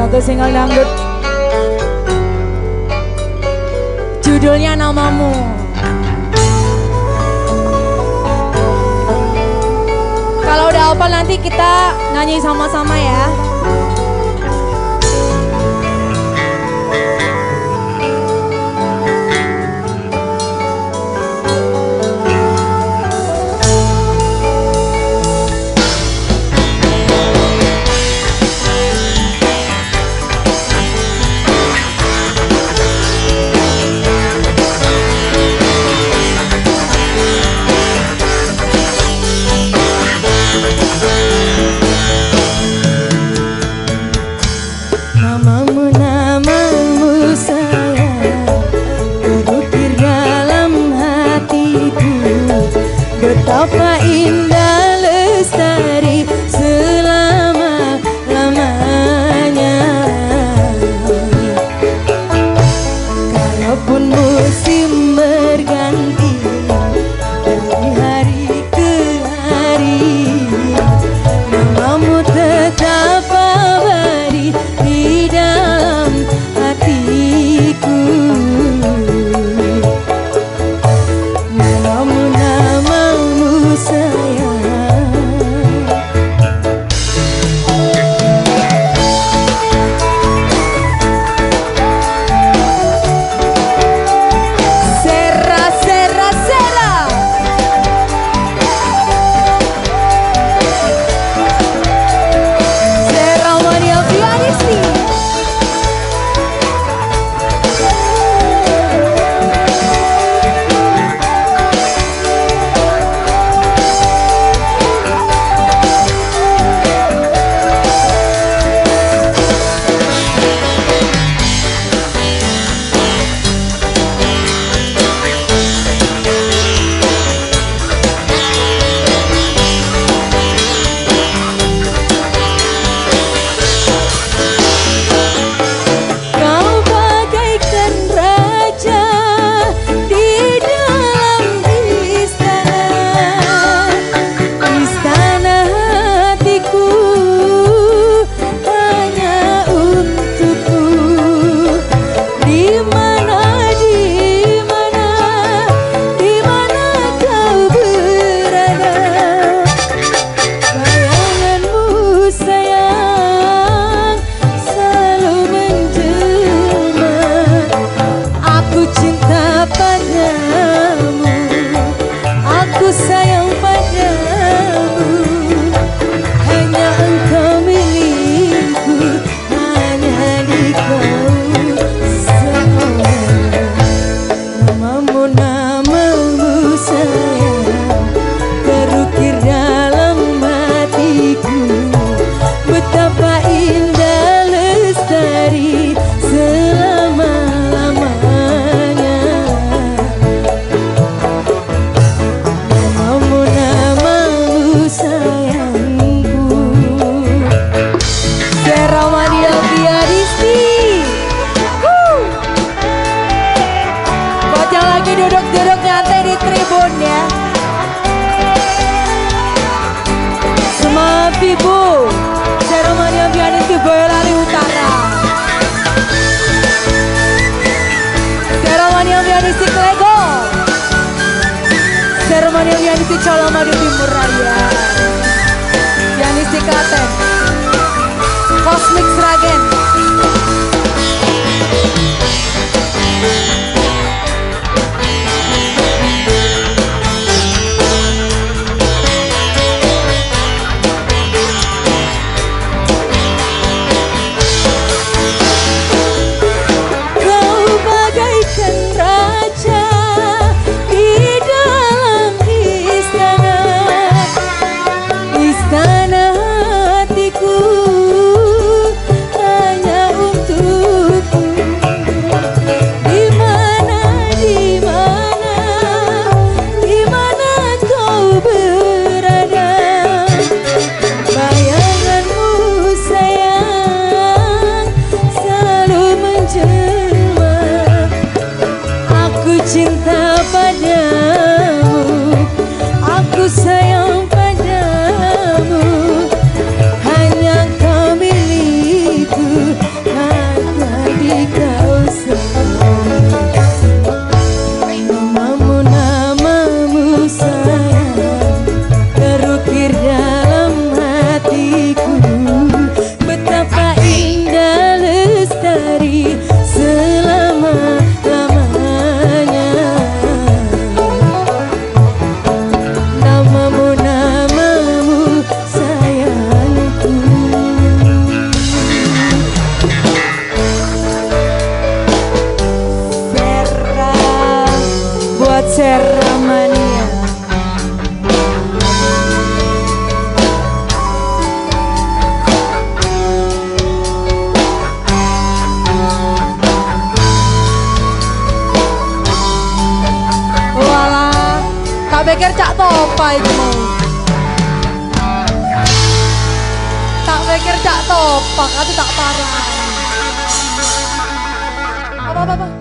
Satu single dangdut. Judulnya namamu. Kalau udah apa nanti kita nyanyi sama-sama ya Yeah. sayangiku. Seramania Piaristi Buat yang lagi duduk-duduk nyantai di tribunnya. personil Yanisi Colomadu Timur Raya. Yanisi Klaten pikir cak topa mau. Tak pikir cak topa, kata tak parah. Apa apa apa.